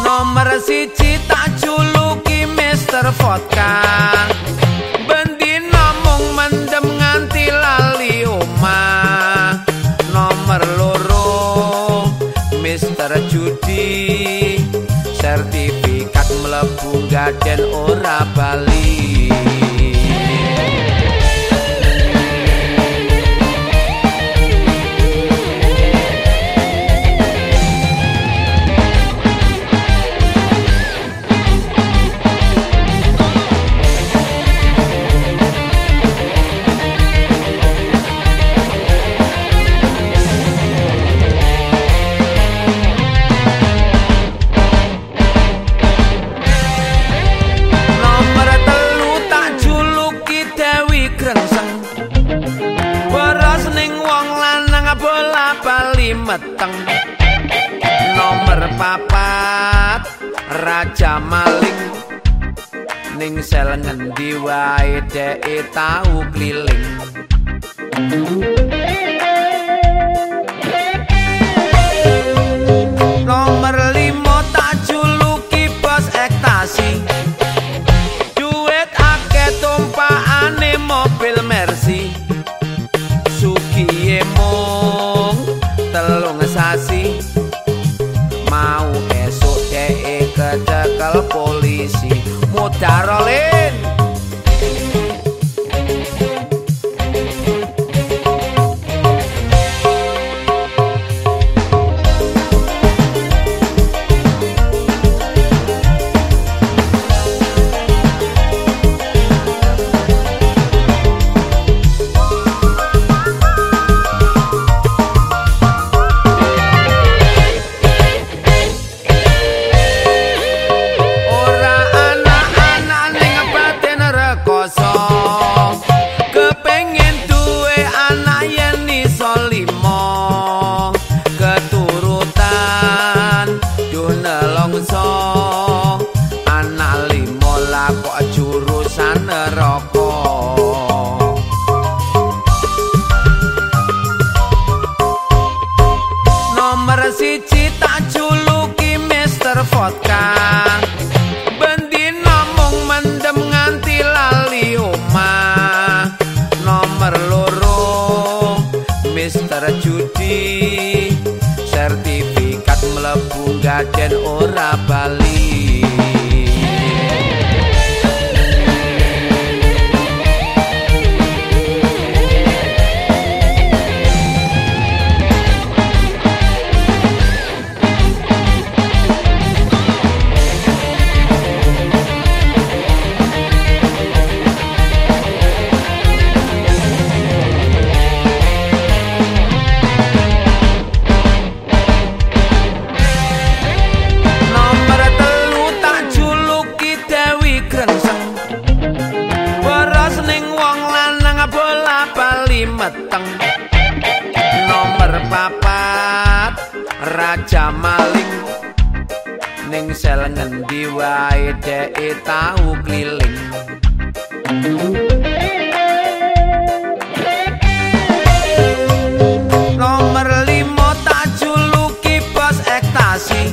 Nomor siji tak juluki Mister Vodka. Bendina mung mendem nganti lali omah. Nomor loro Mister Judi. Sertifikat mlebu gaden ora bali bola bali meteng. Nomor papat Raja Maling. Ning sel ngendi wae dheke tau keliling Nomor limo tak juluki bos ekstasi Duit akeh tumpakane mobil kecekel polisi. Mudarolin Ora siji tak juluki Mister Vodka. Bendina mung mendem nganti lali omah. Nomor loro Mister Judi. Sertifikat mlebu gaden ora bali Raja Maling. Ning sel ngendi wae dheke tau keliling Nomor limo tak juluki bos ekstasi